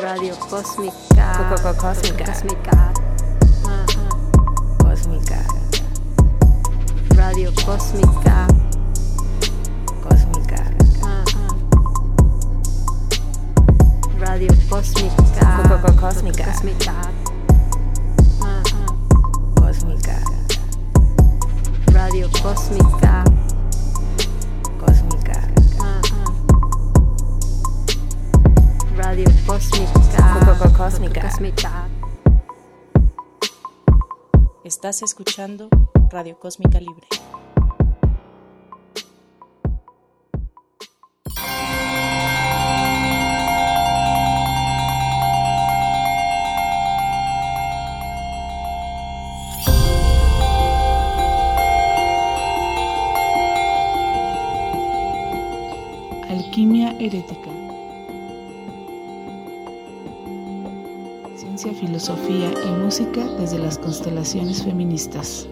Radio Cósmica. Coco Cósmica. Cósmica. Ajá. Cósmica. Radio Cósmica. Cósmica. Ajá. Radio Cósmica. Coco Cósmica. Cósmica. Ajá. Cósmica. Radio Cósmica. Cósmica. Cósmica. Cósmica. Estás escuchando Radio Cósmica Libre. Filosofía y música desde las constelaciones feministas.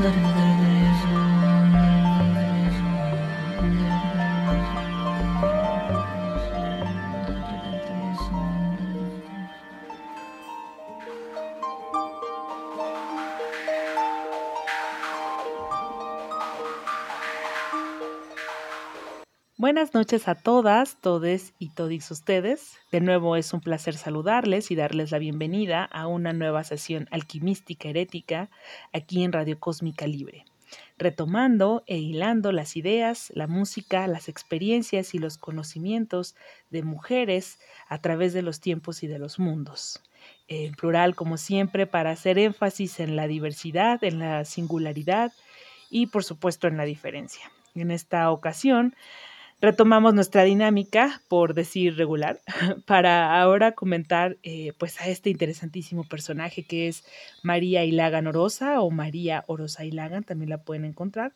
little, little. Noches a todas, todes y todis ustedes. De nuevo es un placer saludarles y darles la bienvenida a una nueva sesión alquimística herética aquí en Radio Cósmica Libre, retomando e hilando las ideas, la música, las experiencias y los conocimientos de mujeres a través de los tiempos y de los mundos. En plural, como siempre, para hacer énfasis en la diversidad, en la singularidad y, por supuesto, en la diferencia. En esta ocasión, retomamos nuestra dinámica, por decir regular, para ahora comentar eh, pues a este interesantísimo personaje que es María Ilagan Orosa o María Orosa Ilagan, también la pueden encontrar,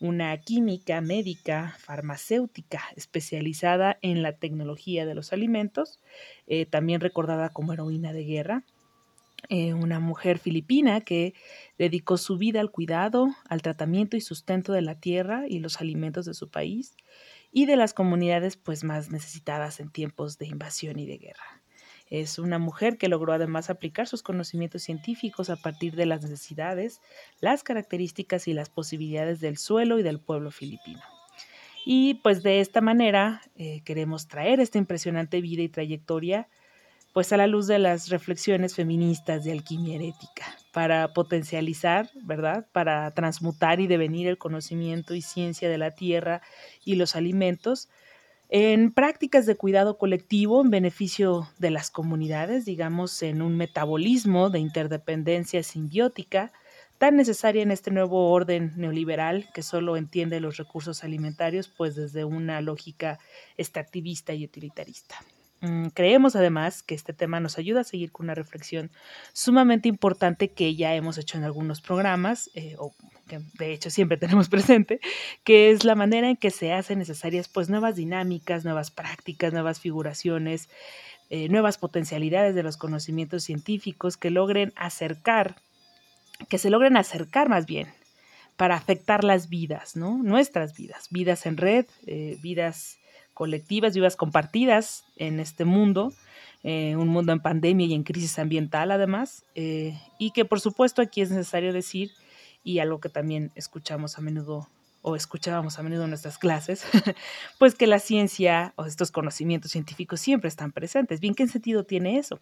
una química, médica, farmacéutica especializada en la tecnología de los alimentos, eh, también recordada como heroína de guerra. eh, una mujer filipina que dedicó su vida al cuidado, al tratamiento y sustento de la tierra y los alimentos de su país y de las comunidades pues más necesitadas en tiempos de invasión y de guerra. Es una mujer que logró además aplicar sus conocimientos científicos a partir de las necesidades, las características y las posibilidades del suelo y del pueblo filipino. Y pues de esta manera eh, queremos traer esta impresionante vida y trayectoria pues a la luz de las reflexiones feministas de alquimia herética, para potencializar, ¿verdad? Para transmutar y devenir el conocimiento y ciencia de la tierra y los alimentos en prácticas de cuidado colectivo en beneficio de las comunidades, digamos, en un metabolismo de interdependencia simbiótica tan necesaria en este nuevo orden neoliberal que solo entiende los recursos alimentarios pues desde una lógica extractivista y utilitarista. Mm, creemos además que este tema nos ayuda a seguir con una reflexión sumamente importante que ya hemos hecho en algunos programas, eh, o que de hecho siempre tenemos presente, que es la manera en que se hacen necesarias pues nuevas dinámicas, nuevas prácticas, nuevas figuraciones, eh, nuevas potencialidades de los conocimientos científicos que logren acercar, que se logren acercar más bien para afectar las vidas, ¿no? Nuestras vidas, vidas en red, eh, vidas colectivas, vivas compartidas en este mundo, eh, un mundo en pandemia y en crisis ambiental además, eh, y que por supuesto aquí es necesario decir, y algo que también escuchamos a menudo o escuchábamos a menudo en nuestras clases, pues que la ciencia o estos conocimientos científicos siempre están presentes. Bien, ¿qué sentido tiene eso?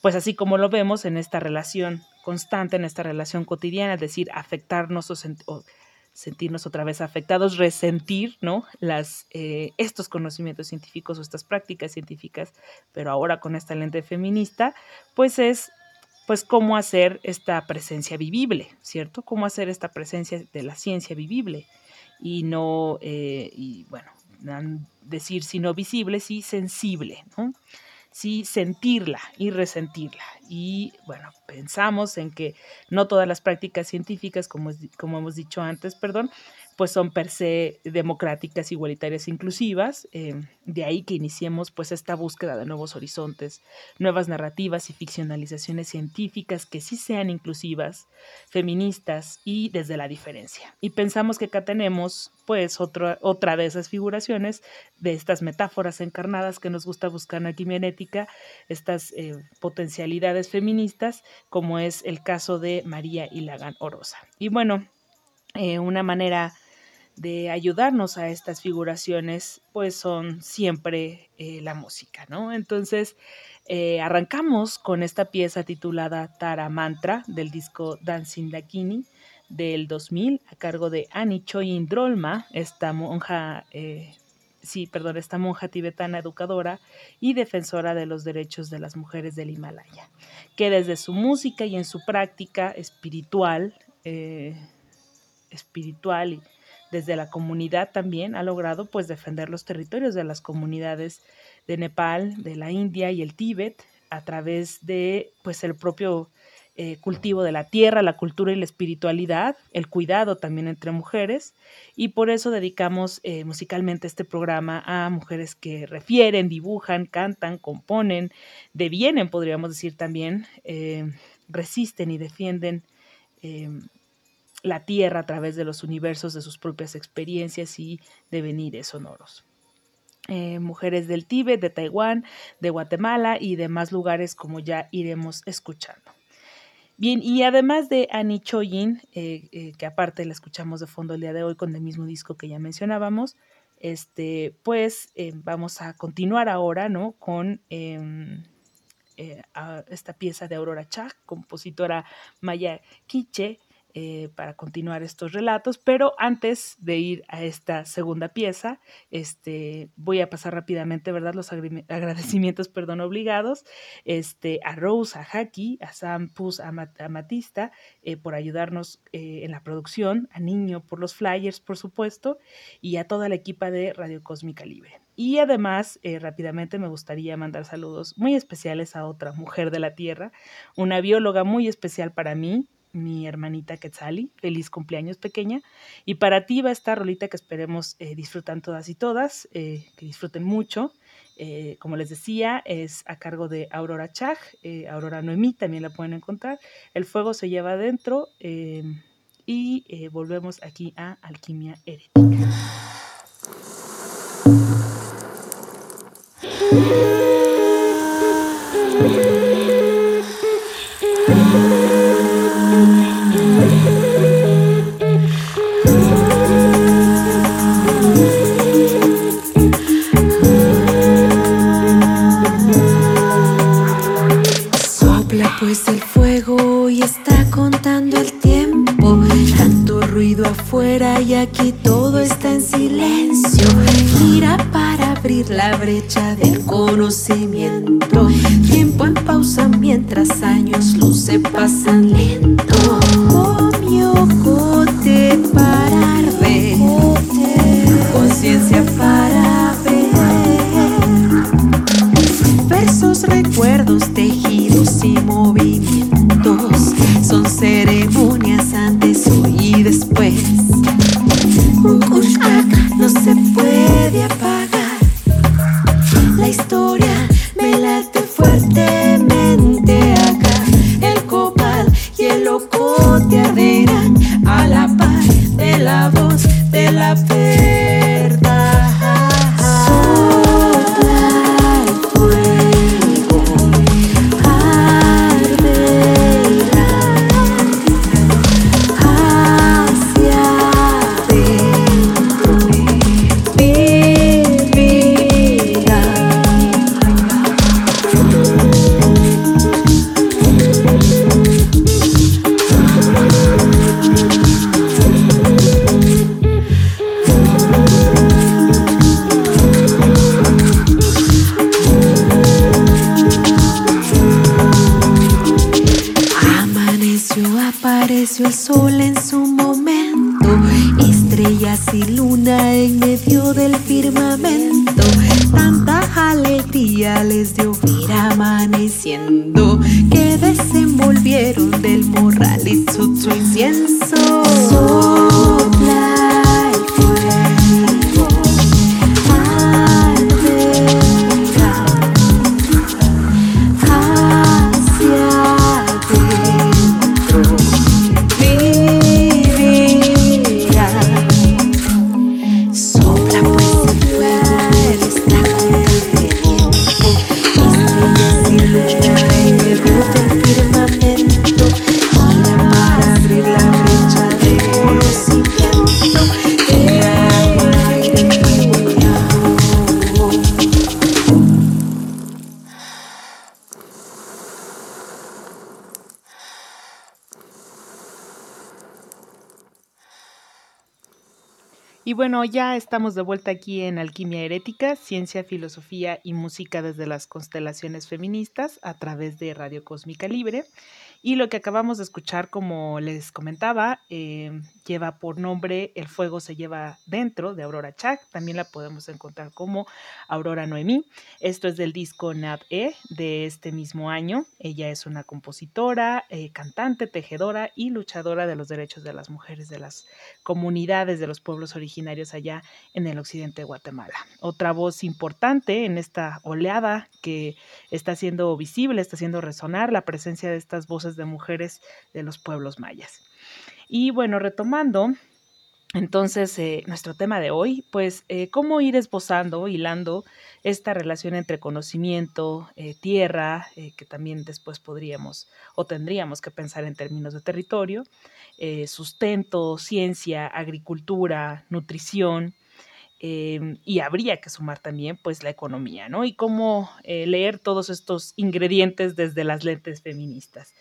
Pues así como lo vemos en esta relación constante, en esta relación cotidiana, es decir, afectarnos o, o sentirnos otra vez afectados, resentir, ¿no? Las, eh, estos conocimientos científicos o estas prácticas científicas, pero ahora con esta lente feminista, pues es, pues, cómo hacer esta presencia vivible, ¿cierto? Cómo hacer esta presencia de la ciencia vivible y no, eh, y bueno, decir sino visible, sí sensible, ¿no? Sí sentirla y resentirla. Y bueno, pensamos en que no todas las prácticas científicas, como, como hemos dicho antes, perdón, pues son per se democráticas, igualitarias, inclusivas. Eh, de ahí que iniciemos pues esta búsqueda de nuevos horizontes, nuevas narrativas y ficcionalizaciones científicas que sí sean inclusivas, feministas y desde la diferencia. Y pensamos que acá tenemos pues otra, otra de esas figuraciones de estas metáforas encarnadas que nos gusta buscar en la quimionética, estas eh, potencialidades feministas, como es el caso de María Ilagán Orosa. Y bueno, eh, una manera de ayudarnos a estas figuraciones, pues son siempre eh, la música, ¿no? Entonces, eh, arrancamos con esta pieza titulada Tara Mantra del disco Dancing Dakini del 2000 a cargo de Annie Choyin Drolma, esta monja, eh, sí, perdón, esta monja tibetana educadora y defensora de los derechos de las mujeres del Himalaya, que desde su música y en su práctica espiritual, espiritual y desde la comunidad también ha logrado pues defender los territorios de las comunidades de Nepal, de la India y el Tíbet a través de pues el propio eh, cultivo de la tierra, la cultura y la espiritualidad, el cuidado también entre mujeres. Y por eso dedicamos eh, musicalmente este programa a mujeres que refieren, dibujan, cantan, componen, devienen, podríamos decir también, eh, resisten y defienden la Tierra a través de los universos de sus propias experiencias y devenires sonoros. Eh, mujeres del Tíbet, de Taiwán, de Guatemala y demás lugares como ya iremos escuchando. Bien, y además de Annie Choyin, eh, eh, que aparte la escuchamos de fondo el día de hoy con el mismo disco que ya mencionábamos, este, pues vamos a continuar ahora, ¿no? Con em, esta pieza de Aurora Chak, compositora maya quiche, eh, para continuar estos relatos, pero antes de ir a esta segunda pieza, este, voy a pasar rápidamente, ¿verdad? Los agradecimientos, perdón, obligados, este, a Rose, a Haki, a Sam Pus, a, Matista, eh, por ayudarnos eh, en la producción, a Niño por los flyers, por supuesto, y a toda la equipa de Radio Cósmica Libre. Y además, rápidamente me gustaría mandar saludos muy especiales a otra mujer de la Tierra, una bióloga muy especial para mí, mi hermanita Quetzali. Feliz cumpleaños pequeña. Y para ti va a estar rolita que esperemos eh, disfrutan todas y todas, eh, que disfruten mucho. Eh, como les decía, es a cargo de Aurora Chag, Aurora Noemí también la pueden encontrar. El fuego se lleva adentro y volvemos aquí a Alquimia Herética. el tiempo. Tanto ruido afuera y aquí todo está en silencio. Gira para abrir la brecha del conocimiento. Tiempo en pausa mientras años luz se pasan lento. Oh, mi para arder. Conciencia para ver. Versos, recuerdos, tejidos y movimientos. Alegría les Y bueno, ya estamos de vuelta aquí en Alquimia Herética, Ciencia, Filosofía y Música desde las constelaciones feministas a través de Radio Cósmica Libre. Y lo que acabamos de escuchar, como les comentaba, eh, lleva por nombre El fuego se lleva dentro de Aurora Chak. También la podemos encontrar como Aurora Noemí. Esto es del disco Nat E de este mismo año. Ella es una compositora, eh, cantante, tejedora y luchadora de los derechos de las mujeres de las comunidades de los pueblos originarios allá en el occidente de Guatemala. Otra voz importante en esta oleada que está siendo visible, está haciendo resonar la presencia de estas voces de mujeres de los pueblos mayas. Y bueno, retomando entonces eh, nuestro tema de hoy, pues eh, cómo ir esbozando, hilando esta relación entre conocimiento, eh, tierra, que también después podríamos o tendríamos que pensar en términos de territorio, sustento, ciencia, agricultura, nutrición, eh, y habría que sumar también pues la economía, ¿no? Y cómo eh, leer todos estos ingredientes desde las lentes feministas.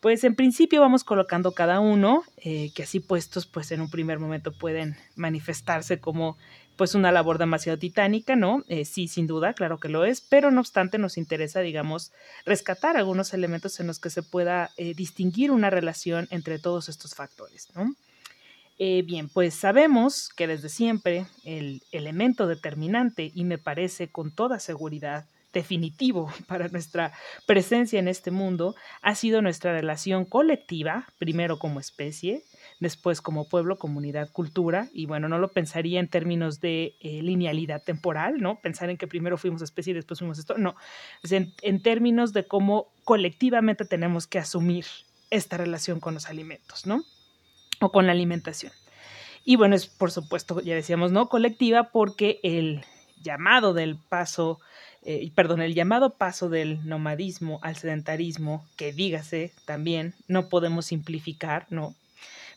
Pues en principio vamos colocando cada uno, eh, que así puestos pues en un primer momento pueden manifestarse como pues una labor demasiado titánica, ¿no? Eh, sí, sin duda, claro que lo es, pero no obstante nos interesa, digamos, rescatar algunos elementos en los que se pueda distinguir una relación entre todos estos factores, ¿no? Eh, bien, pues sabemos que desde siempre el elemento determinante, y me parece con toda seguridad definitivo para nuestra presencia en este mundo, ha sido nuestra relación colectiva, primero como especie, después como pueblo, comunidad, cultura, y bueno, no lo pensaría en términos de eh, linealidad temporal, ¿no? Pensar en que primero fuimos especie y después fuimos esto, no, es en, en términos de cómo colectivamente tenemos que asumir esta relación con los alimentos, ¿no? O con la alimentación. Y bueno, es por supuesto, ya decíamos, ¿no? Colectiva porque el llamado del paso, eh, perdón, el llamado paso del nomadismo al sedentarismo, que dígase también, no podemos simplificar, ¿no?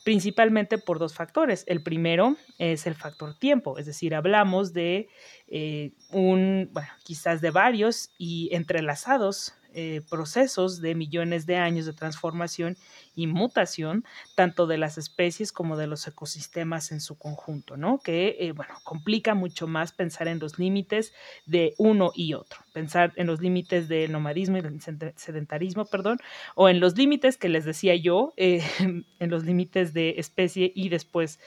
Principalmente por dos factores. El primero es el factor tiempo, es decir, hablamos de eh, un, bueno, quizás de varios y entrelazados eh, procesos de millones de años de transformación y mutación tanto de las especies como de los ecosistemas en su conjunto, ¿no? Que, eh, bueno, complica mucho más pensar en los límites de uno y otro, pensar en los límites del nomadismo y del sedentarismo, perdón, o en los límites que les decía yo, eh, en los límites de especie y después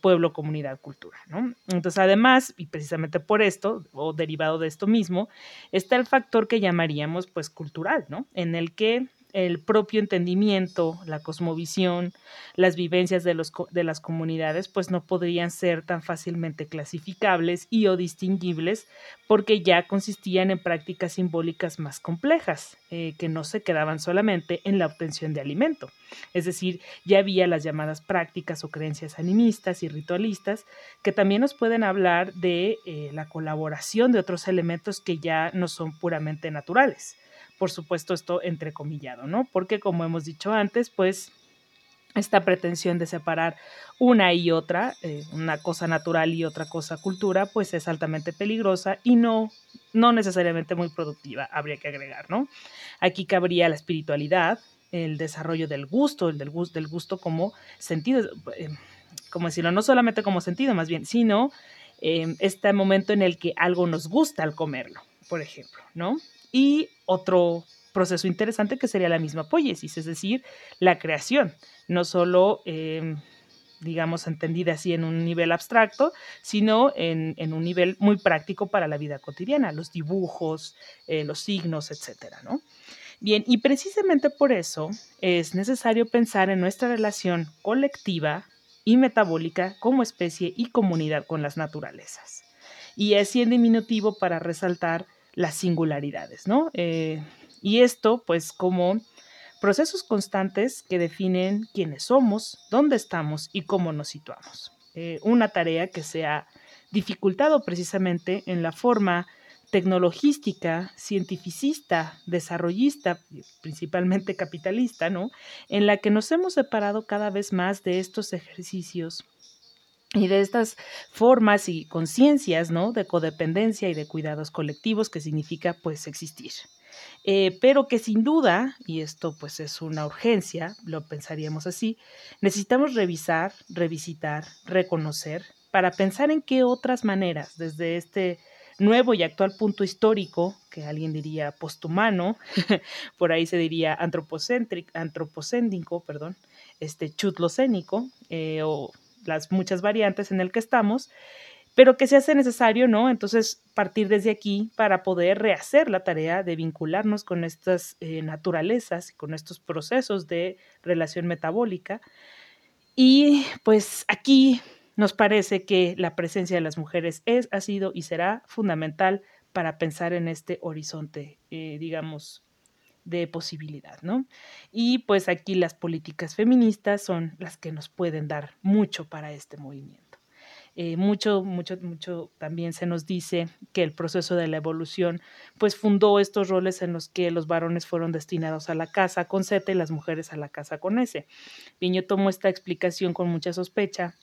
pueblo, comunidad, cultura, ¿no? Entonces, además, y precisamente por esto, o derivado de esto mismo, está el factor que llamaríamos, pues, cultural, ¿no? En el que el propio entendimiento, la cosmovisión, las vivencias de, los, de las comunidades, pues no podrían ser tan fácilmente clasificables y o distinguibles porque ya consistían en prácticas simbólicas más complejas, eh, que no se quedaban solamente en la obtención de alimento. Es decir, ya había las llamadas prácticas o creencias animistas y ritualistas que también nos pueden hablar de eh, la colaboración de otros elementos que ya no son puramente naturales por supuesto esto entrecomillado, ¿no? Porque como hemos dicho antes, pues esta pretensión de separar una y otra, eh, una cosa natural y otra cosa cultura, pues es altamente peligrosa y no, no necesariamente muy productiva, habría que agregar, ¿no? Aquí cabría la espiritualidad, el desarrollo del gusto, el del, gusto, del gusto como sentido, eh, como decirlo, no solamente como sentido más bien, sino eh, este momento en el que algo nos gusta al comerlo, por ejemplo, ¿no? y otro proceso interesante que sería la misma poiesis, es decir, la creación, no solo, em, digamos, entendida así en un nivel abstracto, sino en, un nivel muy práctico para la vida cotidiana, los dibujos, eh, los signos, etcétera, ¿no? Bien, y precisamente por eso es necesario pensar en nuestra relación colectiva y metabólica como especie y comunidad con las naturalezas. Y así en diminutivo para resaltar las singularidades, ¿no? Eh, y esto, pues, como procesos constantes que definen quiénes somos, dónde estamos y cómo nos situamos. Eh, una tarea que se ha dificultado precisamente en la forma tecnologística, cientificista, desarrollista, principalmente capitalista, ¿no? En la que nos hemos separado cada vez más de estos ejercicios y de estas formas y conciencias, ¿no? De codependencia y de cuidados colectivos que significa pues existir. Eh, pero que sin duda, y esto pues es una urgencia, lo pensaríamos así, necesitamos revisar, revisitar, reconocer, para pensar en qué otras maneras, desde este nuevo y actual punto histórico, que alguien diría posthumano, por ahí se diría antropocéntrico, perdón, este chutlocénico, eh, o las muchas variantes en el que estamos, pero que se hace necesario, ¿no? Entonces, partir desde aquí para poder rehacer la tarea de vincularnos con estas eh, naturalezas, con estos procesos de relación metabólica. Y pues aquí nos parece que la presencia de las mujeres es, ha sido y será fundamental para pensar en este horizonte, eh, digamos, de posibilidad, ¿no? Y pues aquí las políticas feministas son las que nos pueden dar mucho para este movimiento. Eh, mucho, mucho, mucho también se nos dice que el proceso de la evolución pues fundó estos roles en los que los varones fueron destinados a la casa con Z y las mujeres a la casa con S. Bien, yo tomo esta explicación con mucha sospecha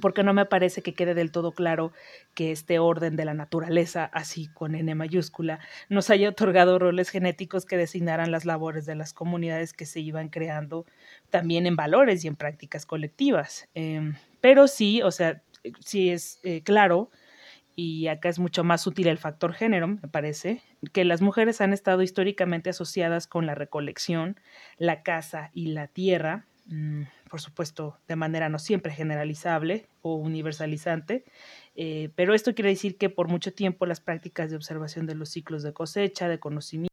porque no me parece que quede del todo claro que este orden de la naturaleza, así con N mayúscula, nos haya otorgado roles genéticos que designaran las labores de las comunidades que se iban creando también en valores y en prácticas colectivas. Em, pero sí, o sea, sí es eh, claro, y acá es mucho más útil el factor género, me parece, que las mujeres han estado históricamente asociadas con la recolección, la caza y la tierra, Mm, por supuesto, de manera no siempre generalizable o universalizante, eh, pero esto quiere decir que por mucho tiempo las prácticas de observación de los ciclos de cosecha, de conocimiento,